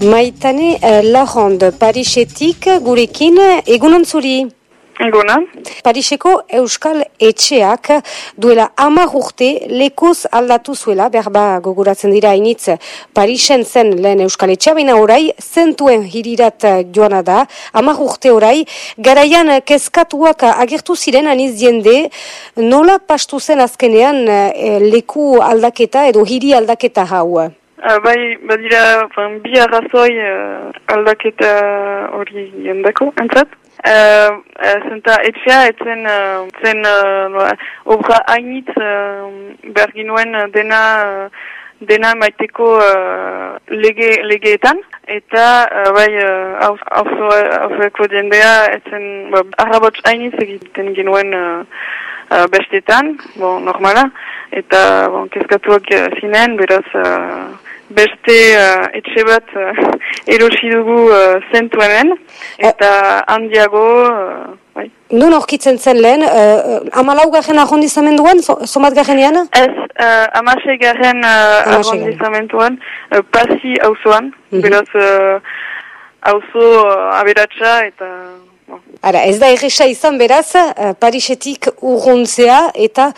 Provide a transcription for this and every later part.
Maitane uh, Lahond, Parisetik gurekin, egunon zuri? Egunon. Pariseko Euskal Etxeak duela amar urte lekuz aldatu zuela, berba gogoratzen dira initz, Parisen zen lehen Euskal Etxea, baina orai zentuen hirirat joana da, amar urte orai, garaian kezkatuak agertu ziren aniz diende, nola pastu zen azkenean eh, leku aldaketa edo hiri aldaketa hau? Uh, bai, badira, bi arrazoi uh, aldaketa hori jendako, entzat. Uh, uh, zenta etxea, etzen uh, zen uh, obra hainitz uh, berginuen dena dena maiteko uh, lege, legeetan. Eta, uh, bai, hauzueko uh, jendea, etzen ba, arrabots hainitz egiten genuen uh, uh, bestetan, bon, normala. Eta, bon, kezkatuak zinen, beraz... Uh, beste uh, etxe bat uh, erosi dugu uh, zentu hemen, eta handiago... Uh, bai. Nun orkitzen zen lehen, uh, amalau garen ahondizamenduan, somat garen ean? Ez, uh, amasei garen uh, ahondizamenduan, uh, pasi hauzoan, mm -hmm. beraz hauzo uh, aberatsa eta... Ara, ez da egisa izan beraz, uh, Parisetik urruntzea eta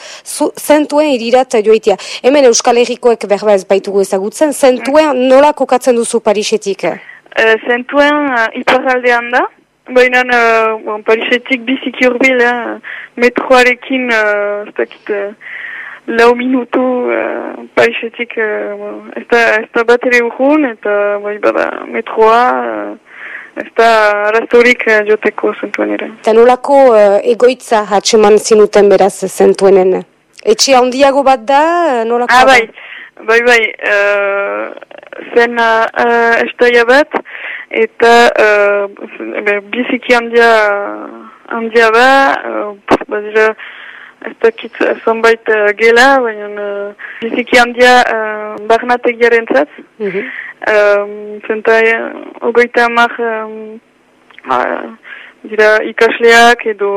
zentuen irirat joitia. Hemen Euskal Herrikoek berba ez baitugu ezagutzen, zentuen nola kokatzen duzu Parisetik? Uh, zentuen uh, iparaldean da, baina uh, bon, Parisetik biziki urbil, uh, metroarekin, uh, ez dakit, uh, lau minutu uh, Parisetik, uh, ez da bat ere urrun, eta bai bada metroa... Uh, Ez da arazorik uh, joteko zentuen ere. Eta nolako uh, egoitza hatxeman zinuten beraz zentuenen? Etxe handiago bat da? Nolako ah, bai, bai, bai. Uh, zen uh, estaia bat, eta uh, biziki handia, handia ba, uh, bazira, ez dakit zonbait uh, gela, baina uh, biziki handia uh, barnategiaren zat. Mm -hmm. Um, zenta, ogoita amak um, uh, dira ikasleak edo,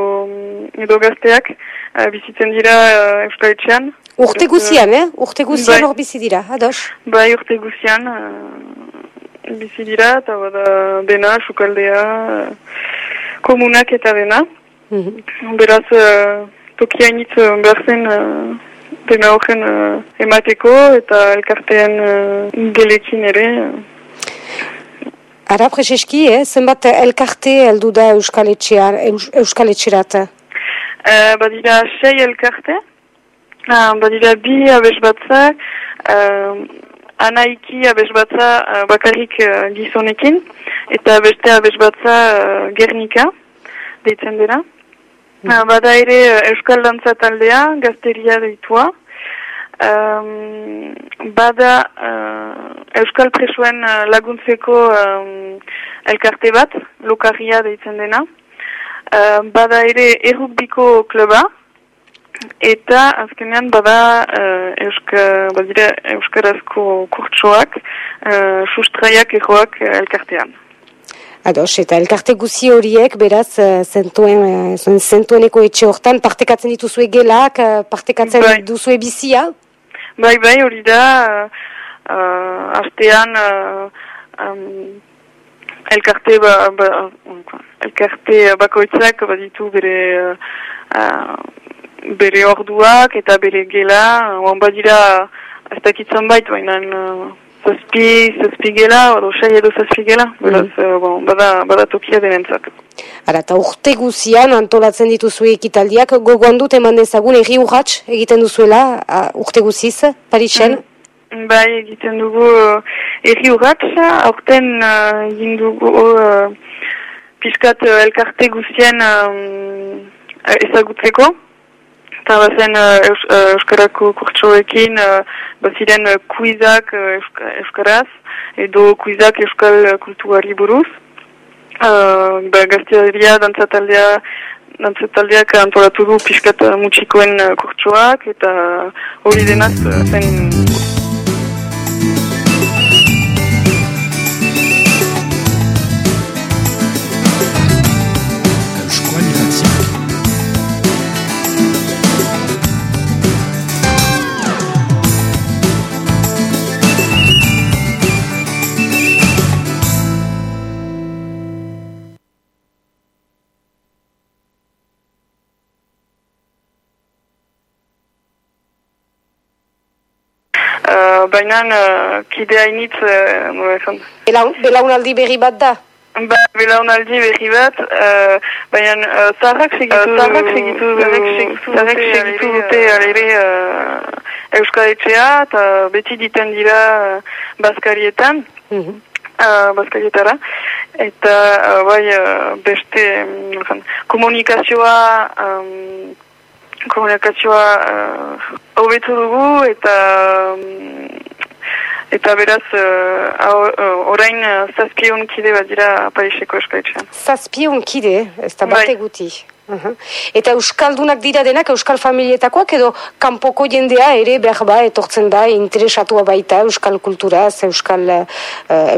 edo gazteak uh, bizitzen dira uh, Euskal Etxean. Urte guzian, eh? Urte guzian hor bizi dira, ados? Bai, urte guzian uh, bizi dira, eta bada dena, sukaldea, uh, komunak eta dena. Mm -hmm. Beraz, uh, tokiainitz uh, behar zen uh, dena horren uh, emateko eta elkartean uh, gelekin ere. Ara, Prezeski, eh? zenbat elkarte heldu da Euskal Etxerat? Uh, badira sei elkarte, uh, badira bi abez batza, uh, anaiki abez batza uh, bakarrik uh, gizonekin, eta beste abez batza uh, gernika, deitzen dira. Uh, bada ere uh, Euskal Dantza taldea, gazteria deitua. Um, bada uh, Euskal Presuen uh, laguntzeko um, elkarte bat, lokarria deitzen dena. Uh, bada ere errukbiko kluba. Eta azkenean bada uh, euska, badire, Euskarazko kurtsoak, uh, sustraiak erroak elkartean. Ados, eta elkarte guzi horiek, beraz, eh, zentuen, eh, zentueneko etxe hortan, partekatzen dituzue gelak, eh, partekatzen bai. duzue bizia? Bai, bai, hori da, uh, artean, uh, um, elkarte, ba, ba, elkarte bakoitzak baditu bere, uh, bere orduak eta bere gela, uh, badira, ez dakitzen bait, baina, zazpi, zazpi gela, odo sei edo zazpi gela, mm -hmm. bon, bada, bada tokia denentzak. Ara, eta urte guzian antolatzen dituzu ekitaldiak, gogoan dut eman dezagun erri urratx egiten duzuela urte guziz, Parixen? Mm. Bai, egiten dugu uh, erri urratx, aurten uh, egin dugu uh, piskat uh, elkarte guzien um, ezagutzeko, Eta bazen uh, eus, uh, Euskarako kurtsoekin, uh, baziren uh, kuizak Euskaraz, edo kuizak Euskal kultuari buruz. Uh, ba, Gaztiaria, dantzataldea, dantzataldeak antolatu du piskat mutxikoen kurtsoak, eta hori denaz zen... baina uh, kide hainitz, uh, nola esan. Belaunaldi berri bat da? Ba, belaunaldi berri bat, uh, baina uh, zaharrak segitu, dute alere uh, Euskal Etxea, eta beti diten dira uh, Baskarietan. Mm Uh, Baskarietara eta uh, bai uh, beste um, komunikazioa um, komunikazioa hobetu uh, dugu eta um, eta beraz uh, orain uh, zazpion kide bat dira Pariseko eskaitxean. Zazpion kide, ez da bate bai. guti. Uh Eta Euskaldunak dira denak Euskal familietakoak edo kanpoko jendea ere behar ba etortzen da interesatua baita Euskal kulturaz, Euskal, uh,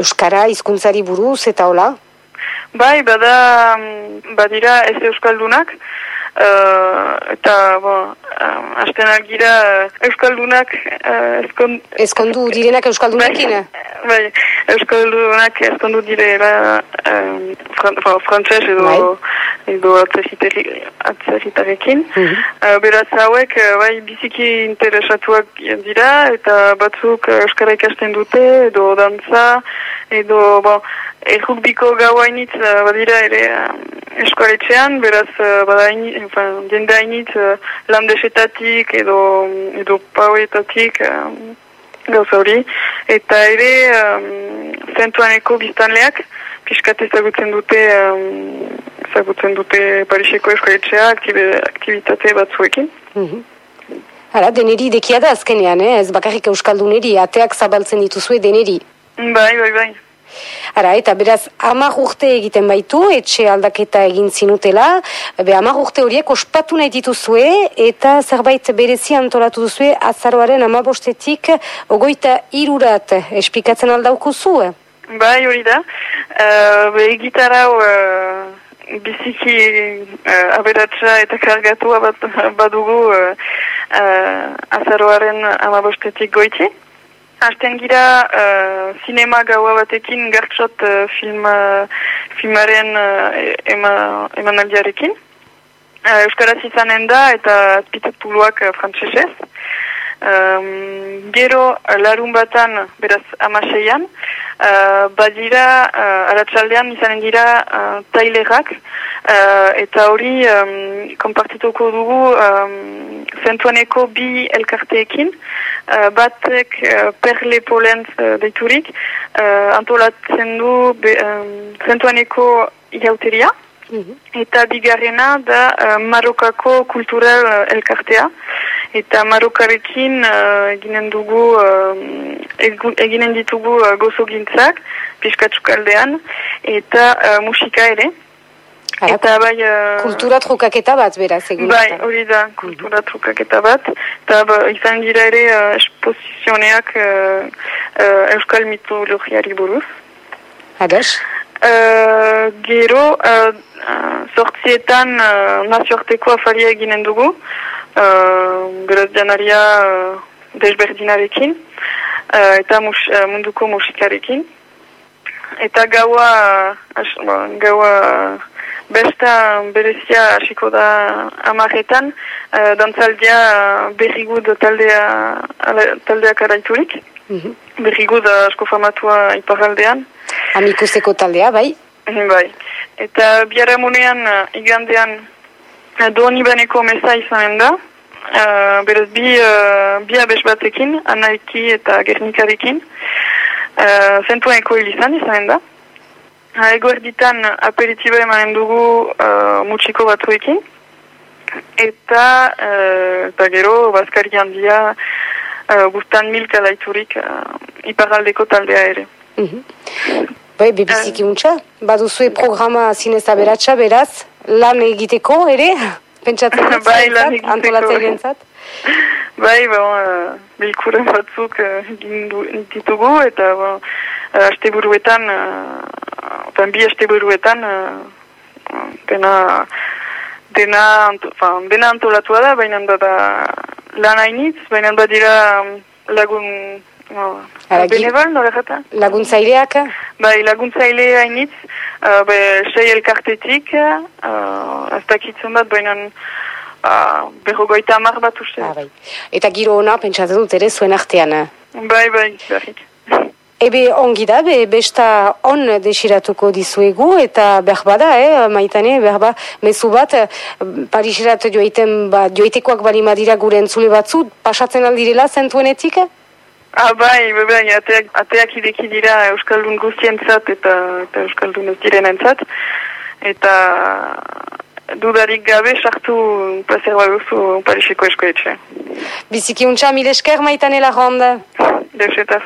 Euskara, hizkuntzari buruz eta hola? Bai, bada, mm, badira ez Euskaldunak, eta, bo, um, astenak gira uh, Euskaldunak uh, eskon... Eskondu direnak Euskaldunakin? Bai, bai, Euskaldunak eskondu direla um, fran, frantxez edo, bai. edo atzeritarekin. Mm -hmm. uh, beraz hauek, bai, biziki interesatuak dira eta batzuk Euskara ikasten dute edo dantza edo, bo, errukbiko gau hainitz uh, badira ere uh, eskoaletxean, beraz uh, enfin, jende hainitz uh, landesetatik edo, edo pauetatik uh, gauza hori. Eta ere um, zentuaneko biztanleak piskat ezagutzen dute um, ezagutzen dute Pariseko eskoaletxea aktivitate batzuekin. Mm -hmm. Hala, deneri dekia da azkenean, eh? ez bakarrik euskalduneri, ateak zabaltzen dituzue deneri. Bai, bai, bai. Ara, eta beraz, amar urte egiten baitu, etxe aldaketa egin zinutela, be amar urte horiek ospatu nahi dituzue, eta zerbait berezi antolatu duzue, azaroaren amabostetik, ogoita irurat, esplikatzen aldauku zu? Bai, hori da. Uh, be, gitarra uh, biziki uh, aberatsa eta kargatua bat, badugu uh, uh, azaroaren amabostetik goiti. Hasten gira uh, sinema gaua batekin gartxot uh, film, uh, filmaren uh, ema, emanaldiarekin. Uh, Euskaraz izanen da eta azpitatuluak uh, frantzesez. Um, gero larun batan, beraz amaseian, uh, badira, uh, aratsaldean izanen dira uh, tailerak, uh, eta hori um, konpartituko dugu um, zentuaneko bi elkarteekin, uh, batek uh, perle polentz uh, deiturik, uh, antolatzen du be, um, zentuaneko igauteria, mhm. Eta bigarrena da uh, Marokako kultural uh, elkartea. Eta Marokarekin uh, eginen dugu uh, eginen ditugu uh, gozo gintzak piskatzuk aldean. Eta uh, musika ere Eta bai... Uh, kultura trukaketa bat, beraz, egun. Bai, hori da, kultura trukaketa bat. Eta ba, izan dira ere uh, esposizioneak uh, uh, euskal mitologiari buruz. Ados? Uh, gero, uh, sortzietan uh, nazioarteko afaria eginen dugu uh, beraz janaria uh, desberdinarekin uh, eta mus, uh, munduko musikarekin. Eta gaua, uh, gaua besta berezia hasiko da amaretan, uh, dantzaldia berrigud taldea, taldea karaiturik. Mm -hmm. Berrigud asko famatua iparaldean. Amikuseko taldea, bai? Bai. Eta biaramunean, igandean, Doani baneko meza izanen da, uh, beraz bi, uh, bi abes batekin, anaiki eta gernikarekin, uh, zentuaneko hilizan izanen da. Uh, ego erditan aperitiba emanen dugu uh, mutxiko batzuekin, eta, uh, eta gero, bazkari handia, uh, guztan milka daiturik uh, iparaldeko taldea ere. Mm -hmm. Bai, bebiziki uh, baduzue programa zinez aberatsa, beraz, lan egiteko ere, pentsatzen dut, bai, antolatzen Bai, bon, uh, bilkura batzuk uh, ditugu, eta bon, uh, aste buruetan, uh, bi aste uh, dena, dena, fan, dena antolatua da, baina da lan hainitz, baina badira um, lagun Benebal, nola jata? Laguntzaileak? Bai, laguntzaile hainitz, uh, be, sei elkartetik, uh, ez dakitzen bat, baina uh, berrogoita amar bat uste. Ah, bai. Eta giro hona, pentsatzen dut ere, zuen artean, Bai, bai, berrik. Ebe ongi da, be, besta on desiratuko dizuegu, eta berbada, eh, maitane, berba, mezu bat, Pariserat joiten, ba, joitekoak bali madira gure entzule batzu, pasatzen aldirela zentuenetik? Ah, bai, bai, ateak, ateak ideki dira Euskaldun guztientzat eta, eta Euskaldun ez direnentzat. Eta dudarik gabe sartu plazer baduzu Pariseko eskoetxe. Biziki untxa, mil esker maitane la ronda. Desetaz.